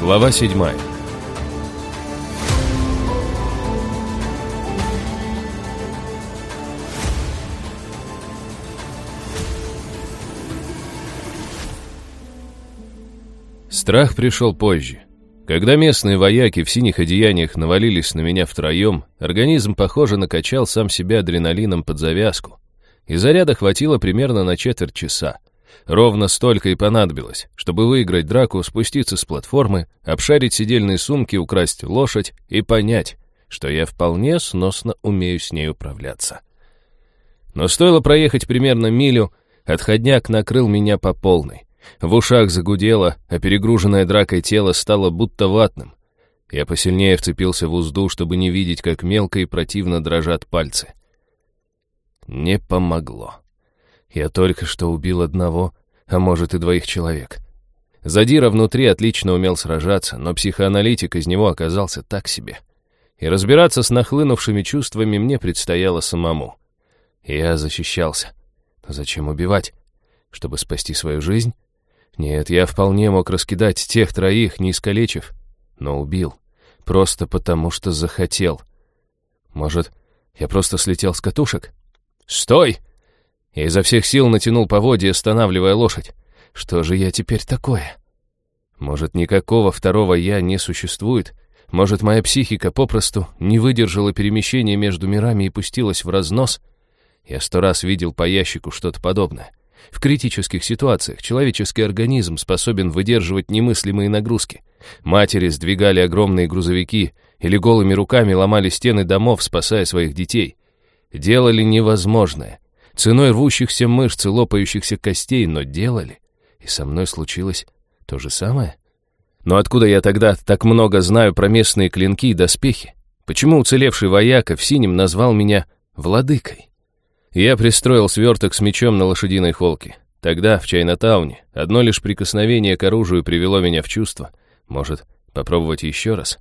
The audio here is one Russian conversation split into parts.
Глава седьмая. Страх пришел позже. Когда местные вояки в синих одеяниях навалились на меня втроем, организм, похоже, накачал сам себя адреналином под завязку. И заряда хватило примерно на четверть часа. Ровно столько и понадобилось, чтобы выиграть драку, спуститься с платформы, обшарить сидельные сумки, украсть лошадь и понять, что я вполне сносно умею с ней управляться. Но стоило проехать примерно милю, отходняк накрыл меня по полной. В ушах загудело, а перегруженное дракой тело стало будто ватным. Я посильнее вцепился в узду, чтобы не видеть, как мелко и противно дрожат пальцы. Не помогло. Я только что убил одного, а может и двоих человек. Задира внутри отлично умел сражаться, но психоаналитик из него оказался так себе. И разбираться с нахлынувшими чувствами мне предстояло самому. Я защищался. Но зачем убивать? Чтобы спасти свою жизнь? Нет, я вполне мог раскидать тех троих, не искалечив, но убил. Просто потому, что захотел. Может, я просто слетел с катушек? «Стой!» Я изо всех сил натянул поводья, останавливая лошадь. Что же я теперь такое? Может, никакого второго «я» не существует? Может, моя психика попросту не выдержала перемещения между мирами и пустилась в разнос? Я сто раз видел по ящику что-то подобное. В критических ситуациях человеческий организм способен выдерживать немыслимые нагрузки. Матери сдвигали огромные грузовики или голыми руками ломали стены домов, спасая своих детей. Делали невозможное — ценой рвущихся мышц и лопающихся костей, но делали. И со мной случилось то же самое. Но откуда я тогда так много знаю про местные клинки и доспехи? Почему уцелевший вояка в синем назвал меня «владыкой»? Я пристроил сверток с мечом на лошадиной холке. Тогда, в Чайнатауне, одно лишь прикосновение к оружию привело меня в чувство. Может, попробовать еще раз?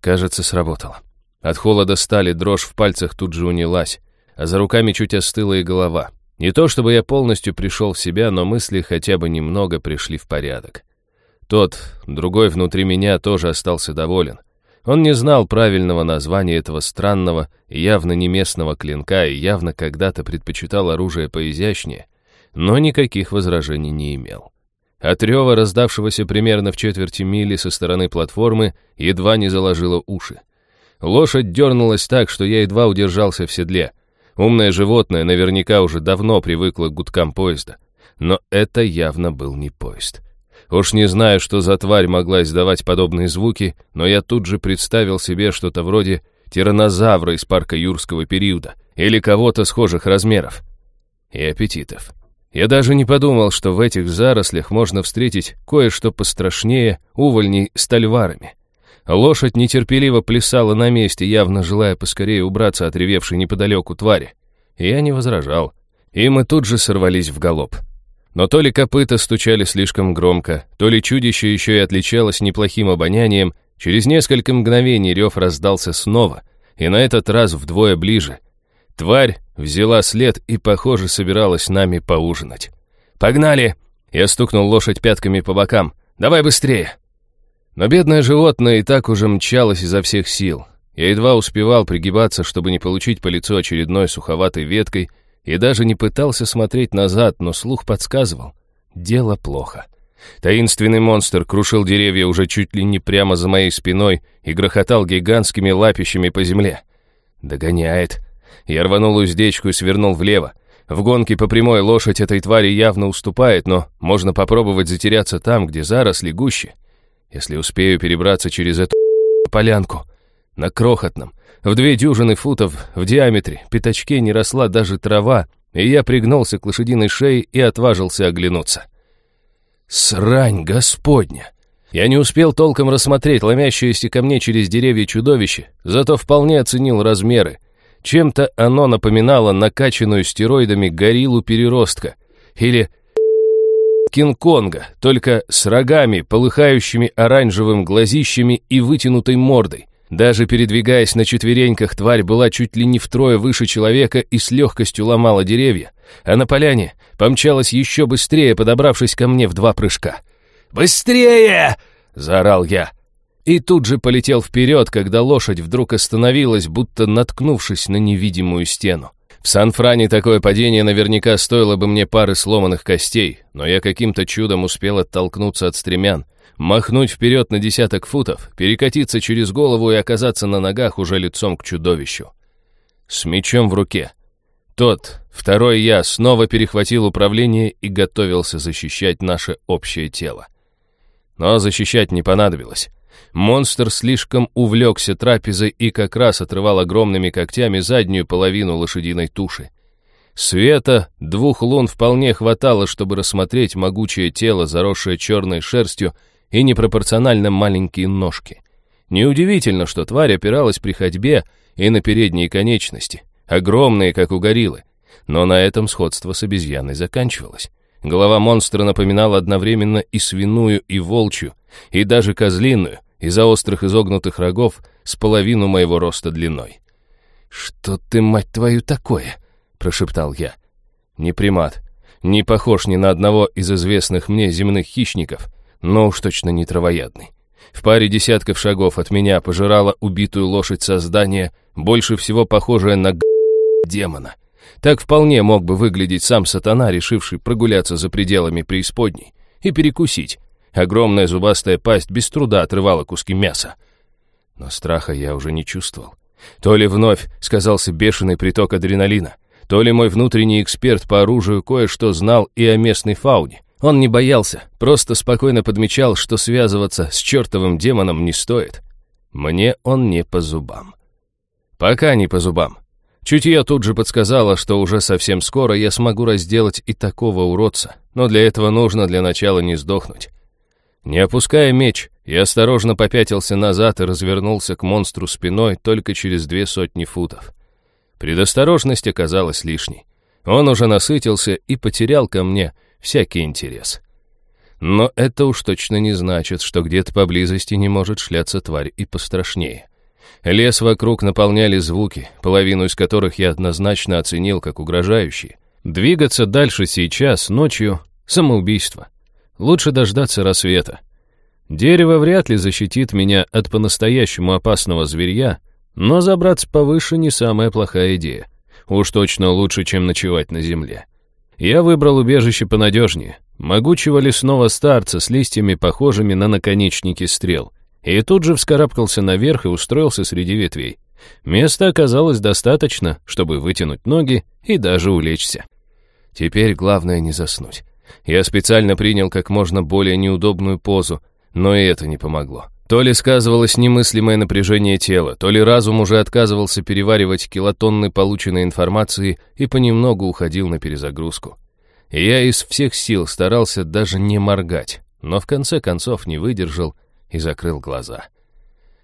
Кажется, сработало. От холода стали, дрожь в пальцах тут же унялась а за руками чуть остыла и голова. Не то чтобы я полностью пришел в себя, но мысли хотя бы немного пришли в порядок. Тот, другой внутри меня, тоже остался доволен. Он не знал правильного названия этого странного, явно не местного клинка и явно когда-то предпочитал оружие поизящнее, но никаких возражений не имел. От рева, раздавшегося примерно в четверти мили со стороны платформы, едва не заложило уши. Лошадь дернулась так, что я едва удержался в седле. Умное животное наверняка уже давно привыкло к гудкам поезда. Но это явно был не поезд. Уж не знаю, что за тварь могла издавать подобные звуки, но я тут же представил себе что-то вроде тиранозавра из парка юрского периода или кого-то схожих размеров. И аппетитов. Я даже не подумал, что в этих зарослях можно встретить кое-что пострашнее увольней с тальварами. Лошадь нетерпеливо плясала на месте, явно желая поскорее убраться от ревевшей неподалеку твари. Я не возражал, и мы тут же сорвались в галоп. Но то ли копыта стучали слишком громко, то ли чудище еще и отличалось неплохим обонянием, через несколько мгновений рев раздался снова, и на этот раз вдвое ближе. Тварь взяла след и, похоже, собиралась нами поужинать. «Погнали!» Я стукнул лошадь пятками по бокам. «Давай быстрее!» Но бедное животное и так уже мчалось изо всех сил. Я едва успевал пригибаться, чтобы не получить по лицу очередной суховатой веткой, и даже не пытался смотреть назад, но слух подсказывал. Дело плохо. Таинственный монстр крушил деревья уже чуть ли не прямо за моей спиной и грохотал гигантскими лапищами по земле. Догоняет. Я рванул уздечку и свернул влево. В гонке по прямой лошадь этой твари явно уступает, но можно попробовать затеряться там, где заросли гуще если успею перебраться через эту полянку. На крохотном, в две дюжины футов в диаметре, пятачке не росла даже трава, и я пригнулся к лошадиной шее и отважился оглянуться. Срань господня! Я не успел толком рассмотреть ломящееся ко мне через деревья чудовище, зато вполне оценил размеры. Чем-то оно напоминало накачанную стероидами гориллу-переростка или Кинг-Конга, только с рогами, полыхающими оранжевым глазищами и вытянутой мордой. Даже передвигаясь на четвереньках, тварь была чуть ли не втрое выше человека и с легкостью ломала деревья, а на поляне помчалась еще быстрее, подобравшись ко мне в два прыжка. «Быстрее!» — заорал я. И тут же полетел вперед, когда лошадь вдруг остановилась, будто наткнувшись на невидимую стену. В Сан-Фране такое падение наверняка стоило бы мне пары сломанных костей, но я каким-то чудом успел оттолкнуться от стремян, махнуть вперед на десяток футов, перекатиться через голову и оказаться на ногах уже лицом к чудовищу. С мечом в руке. Тот, второй я, снова перехватил управление и готовился защищать наше общее тело. Но защищать не понадобилось. Монстр слишком увлекся трапезой и как раз отрывал огромными когтями заднюю половину лошадиной туши. Света двух лун вполне хватало, чтобы рассмотреть могучее тело, заросшее черной шерстью, и непропорционально маленькие ножки. Неудивительно, что тварь опиралась при ходьбе и на передние конечности, огромные, как у гориллы. Но на этом сходство с обезьяной заканчивалось. Голова монстра напоминала одновременно и свиную, и волчью, и даже козлиную, из-за острых изогнутых рогов с половину моего роста длиной. «Что ты, мать твою, такое?» — прошептал я. «Не примат, не похож ни на одного из известных мне земных хищников, но уж точно не травоядный. В паре десятков шагов от меня пожирала убитую лошадь создания, больше всего похожее на демона. Так вполне мог бы выглядеть сам сатана, решивший прогуляться за пределами преисподней и перекусить. Огромная зубастая пасть без труда отрывала куски мяса. Но страха я уже не чувствовал. То ли вновь сказался бешеный приток адреналина, то ли мой внутренний эксперт по оружию кое-что знал и о местной фауне. Он не боялся, просто спокойно подмечал, что связываться с чертовым демоном не стоит. Мне он не по зубам. Пока не по зубам. Чутье тут же подсказало, что уже совсем скоро я смогу разделать и такого уродца, но для этого нужно для начала не сдохнуть. Не опуская меч, я осторожно попятился назад и развернулся к монстру спиной только через две сотни футов. Предосторожность оказалась лишней. Он уже насытился и потерял ко мне — всякий интерес. Но это уж точно не значит, что где-то поблизости не может шляться тварь и пострашнее. Лес вокруг наполняли звуки, половину из которых я однозначно оценил как угрожающие. Двигаться дальше сейчас, ночью — самоубийство. Лучше дождаться рассвета. Дерево вряд ли защитит меня от по-настоящему опасного зверья, но забраться повыше не самая плохая идея. Уж точно лучше, чем ночевать на земле. Я выбрал убежище понадежнее, могучего лесного старца с листьями, похожими на наконечники стрел, и тут же вскарабкался наверх и устроился среди ветвей. Места оказалось достаточно, чтобы вытянуть ноги и даже улечься. Теперь главное не заснуть. Я специально принял как можно более неудобную позу, но и это не помогло. То ли сказывалось немыслимое напряжение тела, то ли разум уже отказывался переваривать килотонны полученной информации и понемногу уходил на перезагрузку. И я из всех сил старался даже не моргать, но в конце концов не выдержал и закрыл глаза.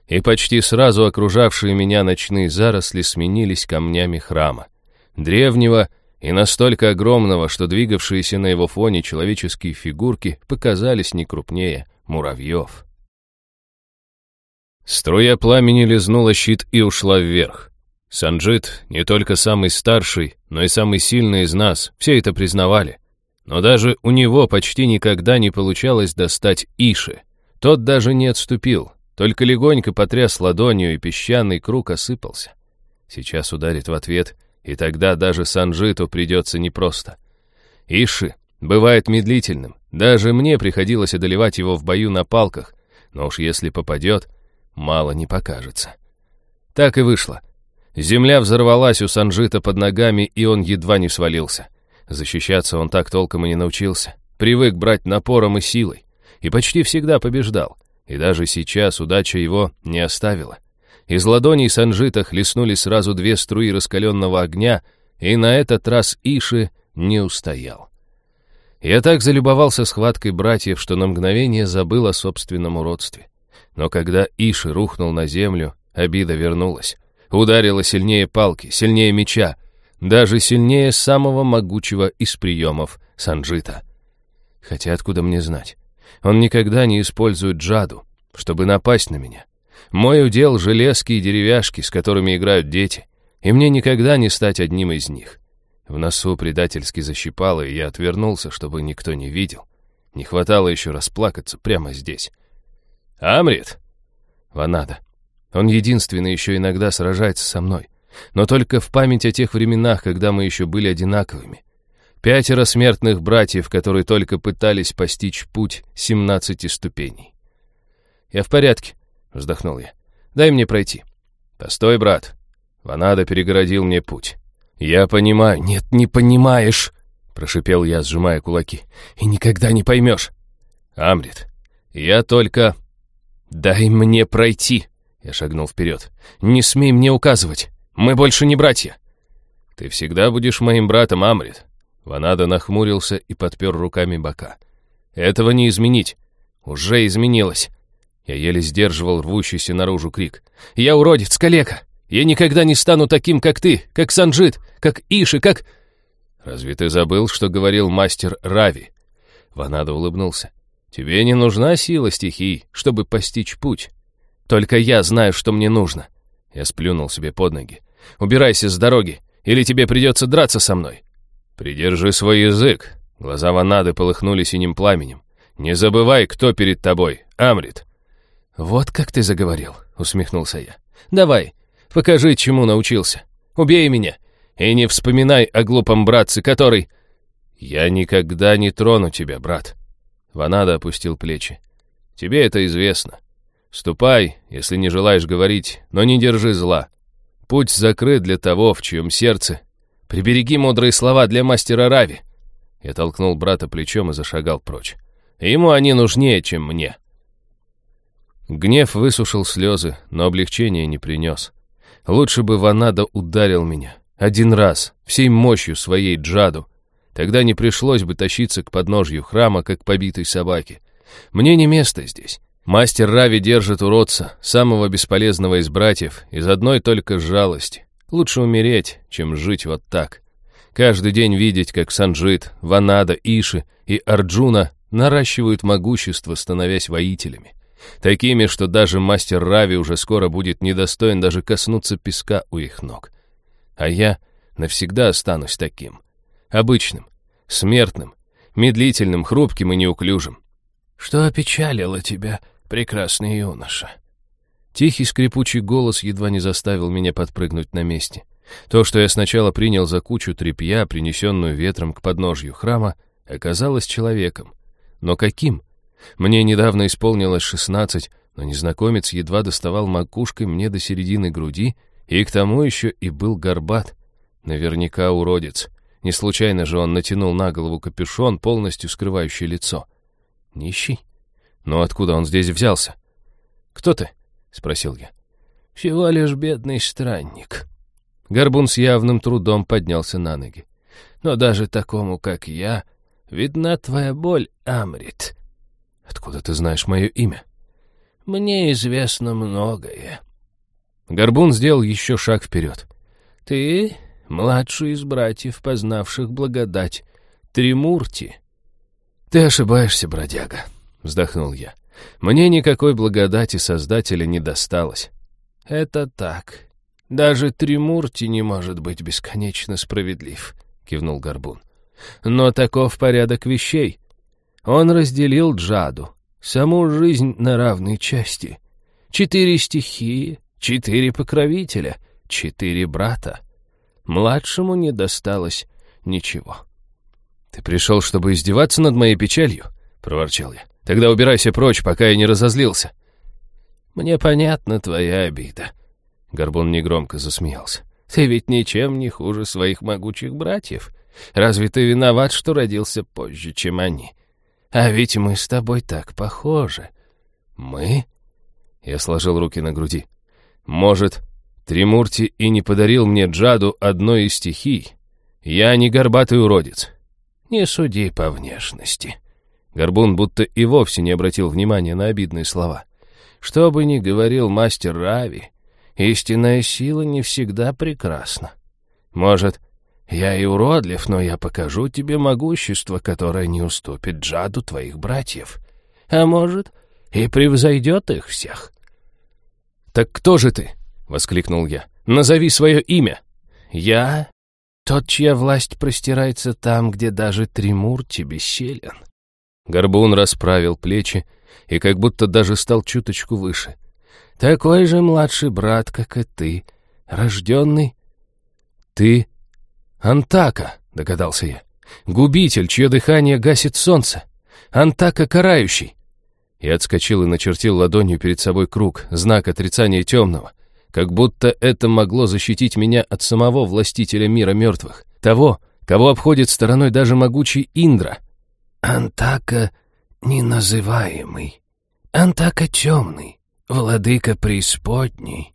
И почти сразу окружавшие меня ночные заросли сменились камнями храма. Древнего и настолько огромного, что двигавшиеся на его фоне человеческие фигурки показались не крупнее муравьев. Струя пламени лизнула щит и ушла вверх. Санджит не только самый старший, но и самый сильный из нас, все это признавали. Но даже у него почти никогда не получалось достать Иши. Тот даже не отступил, только легонько потряс ладонью, и песчаный круг осыпался. Сейчас ударит в ответ, и тогда даже Санджиту придется непросто. Иши бывает медлительным, даже мне приходилось одолевать его в бою на палках, но уж если попадет, мало не покажется. Так и вышло. Земля взорвалась у Санжита под ногами, и он едва не свалился. Защищаться он так толком и не научился. Привык брать напором и силой. И почти всегда побеждал. И даже сейчас удача его не оставила. Из ладоней Санжита хлестнули сразу две струи раскаленного огня, и на этот раз Иши не устоял. Я так залюбовался схваткой братьев, что на мгновение забыл о собственном уродстве. Но когда Иши рухнул на землю, обида вернулась. Ударила сильнее палки, сильнее меча, даже сильнее самого могучего из приемов Санджита. Хотя откуда мне знать? Он никогда не использует джаду, чтобы напасть на меня. Мой удел — железки и деревяшки, с которыми играют дети, и мне никогда не стать одним из них. В носу предательски защипало, и я отвернулся, чтобы никто не видел. Не хватало еще расплакаться прямо здесь. Амрит? Ванада. Он единственный еще иногда сражается со мной. Но только в память о тех временах, когда мы еще были одинаковыми. Пятеро смертных братьев, которые только пытались постичь путь семнадцати ступеней. «Я в порядке», — вздохнул я. «Дай мне пройти». «Постой, брат». Ванада перегородил мне путь. «Я понимаю». «Нет, не понимаешь», — прошипел я, сжимая кулаки. «И никогда не поймешь». «Амрит, я только...» «Дай мне пройти», — я шагнул вперед. «Не смей мне указывать. Мы больше не братья». «Ты всегда будешь моим братом, Амрит». Ванада нахмурился и подпер руками бока. «Этого не изменить. Уже изменилось». Я еле сдерживал рвущийся наружу крик. «Я уродец, калека! Я никогда не стану таким, как ты, как Санджит, как Иши, как...» «Разве ты забыл, что говорил мастер Рави?» Ванада улыбнулся. «Тебе не нужна сила стихий, чтобы постичь путь. Только я знаю, что мне нужно». Я сплюнул себе под ноги. «Убирайся с дороги, или тебе придется драться со мной». «Придержи свой язык». Глаза Ванады полыхнули синим пламенем. «Не забывай, кто перед тобой, Амрит». «Вот как ты заговорил», — усмехнулся я. «Давай, покажи, чему научился. Убей меня, и не вспоминай о глупом братце, который...» «Я никогда не трону тебя, брат». Ванада опустил плечи. «Тебе это известно. Ступай, если не желаешь говорить, но не держи зла. Путь закрыт для того, в чьем сердце. Прибереги мудрые слова для мастера Рави». Я толкнул брата плечом и зашагал прочь. «Ему они нужнее, чем мне». Гнев высушил слезы, но облегчения не принес. Лучше бы Ванада ударил меня. Один раз, всей мощью своей джаду. Тогда не пришлось бы тащиться к подножью храма, как побитой собаке. Мне не место здесь. Мастер Рави держит уродца, самого бесполезного из братьев, из одной только жалости. Лучше умереть, чем жить вот так. Каждый день видеть, как Санджит, Ванада, Иши и Арджуна наращивают могущество, становясь воителями. Такими, что даже мастер Рави уже скоро будет недостоин даже коснуться песка у их ног. А я навсегда останусь таким. Обычным, смертным, медлительным, хрупким и неуклюжим. «Что опечалило тебя, прекрасный юноша?» Тихий скрипучий голос едва не заставил меня подпрыгнуть на месте. То, что я сначала принял за кучу тряпья, принесенную ветром к подножью храма, оказалось человеком. Но каким? — мне недавно исполнилось шестнадцать, но незнакомец едва доставал макушкой мне до середины груди, и к тому еще и был горбат. Наверняка уродец. Не случайно же он натянул на голову капюшон, полностью скрывающий лицо. Нищий? Но откуда он здесь взялся? «Кто ты?» — спросил я. «Всего лишь бедный странник». Горбун с явным трудом поднялся на ноги. «Но даже такому, как я, видна твоя боль, Амрит. «Откуда ты знаешь мое имя?» «Мне известно многое». Горбун сделал еще шаг вперед. «Ты младший из братьев, познавших благодать, Тримурти». «Ты ошибаешься, бродяга», — вздохнул я. «Мне никакой благодати Создателя не досталось». «Это так. Даже Тримурти не может быть бесконечно справедлив», — кивнул Горбун. «Но таков порядок вещей. Он разделил Джаду, саму жизнь на равные части. Четыре стихии, четыре покровителя, четыре брата. Младшему не досталось ничего. «Ты пришел, чтобы издеваться над моей печалью?» — проворчал я. «Тогда убирайся прочь, пока я не разозлился». «Мне понятна твоя обида». Горбун негромко засмеялся. «Ты ведь ничем не хуже своих могучих братьев. Разве ты виноват, что родился позже, чем они? А ведь мы с тобой так похожи. Мы? Я сложил руки на груди. Может, Тримурти и не подарил мне Джаду одной из стихий. Я не горбатый уродец. Не суди по внешности. Горбун будто и вовсе не обратил внимания на обидные слова. Что бы ни говорил мастер Рави, истинная сила не всегда прекрасна. Может, я и уродлив, но я покажу тебе могущество, которое не уступит Джаду твоих братьев. А может, и превзойдет их всех. «Так кто же ты?» — воскликнул я. «Назови свое имя». «Я — тот, чья власть простирается там, где даже Тримур тебе бессилен». Горбун расправил плечи и как будто даже стал чуточку выше. «Такой же младший брат, как и ты, рожденный...» «Ты Антака», — догадался я. «Губитель, чье дыхание гасит солнце. Антака карающий». Я отскочил и начертил ладонью перед собой круг, знак отрицания темного, как будто это могло защитить меня от самого властителя мира мертвых, того, кого обходит стороной даже могучий Индра. «Антака неназываемый, Антака темный, владыка преисподней.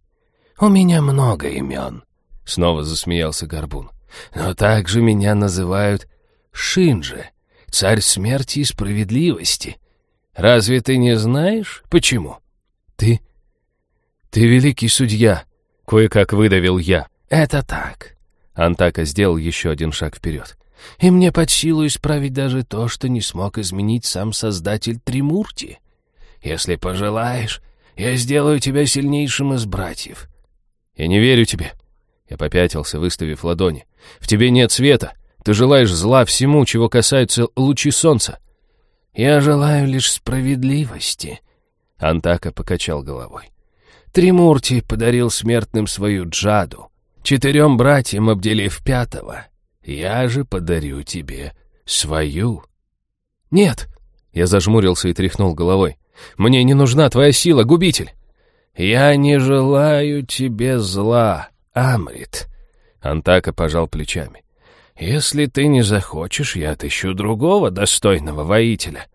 У меня много имен», — снова засмеялся Горбун. «Но также меня называют Шинджи, царь смерти и справедливости. Разве ты не знаешь, почему?» «Ты... ты великий судья», — кое-как выдавил я. «Это так». Антака сделал еще один шаг вперед. «И мне под силу исправить даже то, что не смог изменить сам создатель Тримурти. Если пожелаешь, я сделаю тебя сильнейшим из братьев». «Я не верю тебе». Я попятился, выставив ладони. «В тебе нет света. Ты желаешь зла всему, чего касаются лучи солнца». «Я желаю лишь справедливости», — Антака покачал головой. «Тримурти подарил смертным свою джаду, четырем братьям обделив пятого. Я же подарю тебе свою». «Нет», — я зажмурился и тряхнул головой. «Мне не нужна твоя сила, губитель». «Я не желаю тебе зла, Амрит», — Антака пожал плечами. «Если ты не захочешь, я отыщу другого достойного воителя,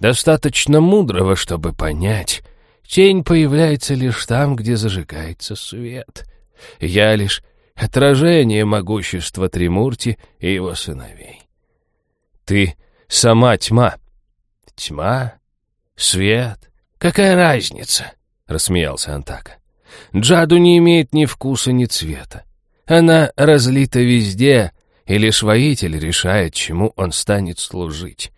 достаточно мудрого, чтобы понять, тень появляется лишь там, где зажигается свет. Я лишь отражение могущества Тримурти и его сыновей». «Ты сама тьма». «Тьма? Свет? Какая разница?» — рассмеялся Антака. «Джаду не имеет ни вкуса, ни цвета. Она разлита везде, и лишь воитель решает, чему он станет служить.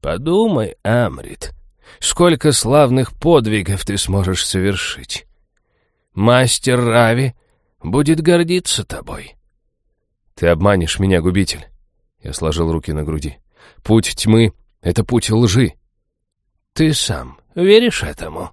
Подумай, Амрит, сколько славных подвигов ты сможешь совершить. Мастер Рави будет гордиться тобой. Ты обманешь меня, губитель. Я сложил руки на груди. Путь тьмы — это путь лжи. Ты сам веришь этому?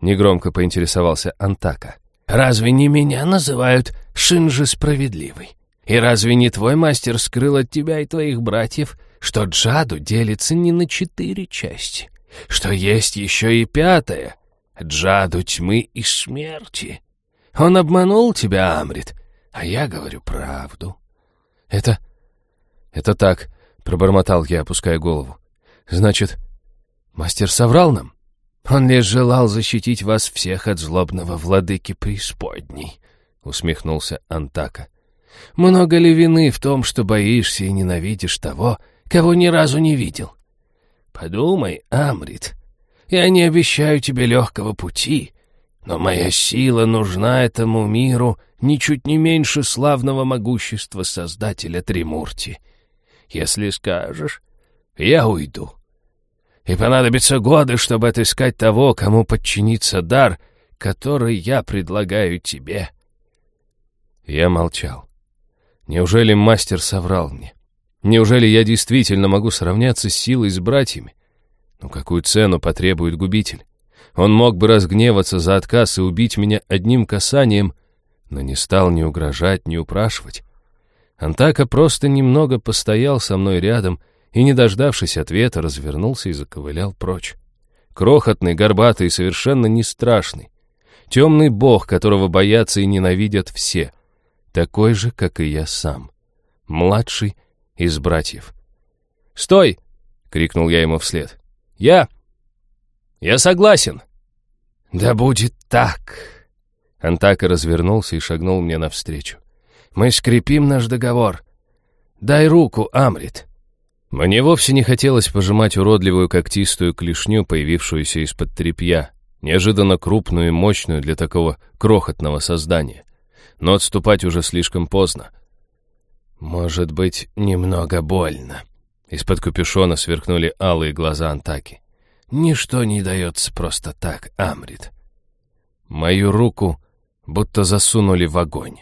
Негромко поинтересовался Антака. Разве не меня называют Шинжи Справедливый? И разве не твой мастер скрыл от тебя и твоих братьев, что Джаду делится не на четыре части, что есть еще и пятая, Джаду тьмы и смерти? Он обманул тебя, Амрит, а я говорю правду. Это... это так, пробормотал я, опуская голову. Значит, мастер соврал нам? Он лишь желал защитить вас всех от злобного владыки преисподней, усмехнулся Антака. Много ли вины в том, что боишься и ненавидишь того, кого ни разу не видел? Подумай, Амрит, я не обещаю тебе легкого пути, но моя сила нужна этому миру ничуть не меньше славного могущества Создателя Тримурти. Если скажешь, я уйду. И понадобятся годы, чтобы отыскать того, кому подчинится дар, который я предлагаю тебе. Я молчал. Неужели мастер соврал мне? Неужели я действительно могу сравняться с силой с братьями? Но какую цену потребует губитель? Он мог бы разгневаться за отказ и убить меня одним касанием, но не стал ни угрожать, ни упрашивать. Антака просто немного постоял со мной рядом и, не дождавшись ответа, развернулся и заковылял прочь. Крохотный, горбатый и совершенно не страшный. Темный бог, которого боятся и ненавидят все такой же, как и я сам, младший из братьев. «Стой!» — крикнул я ему вслед. «Я... я согласен!» «Да будет так!» Антака развернулся и шагнул мне навстречу. «Мы скрепим наш договор. Дай руку, Амрит!» Мне вовсе не хотелось пожимать уродливую когтистую клешню, появившуюся из-под тряпья, неожиданно крупную и мощную для такого крохотного создания но отступать уже слишком поздно. «Может быть, немного больно». Из-под капюшона сверкнули алые глаза Антаки. «Ничто не дается просто так, Амрит». Мою руку будто засунули в огонь.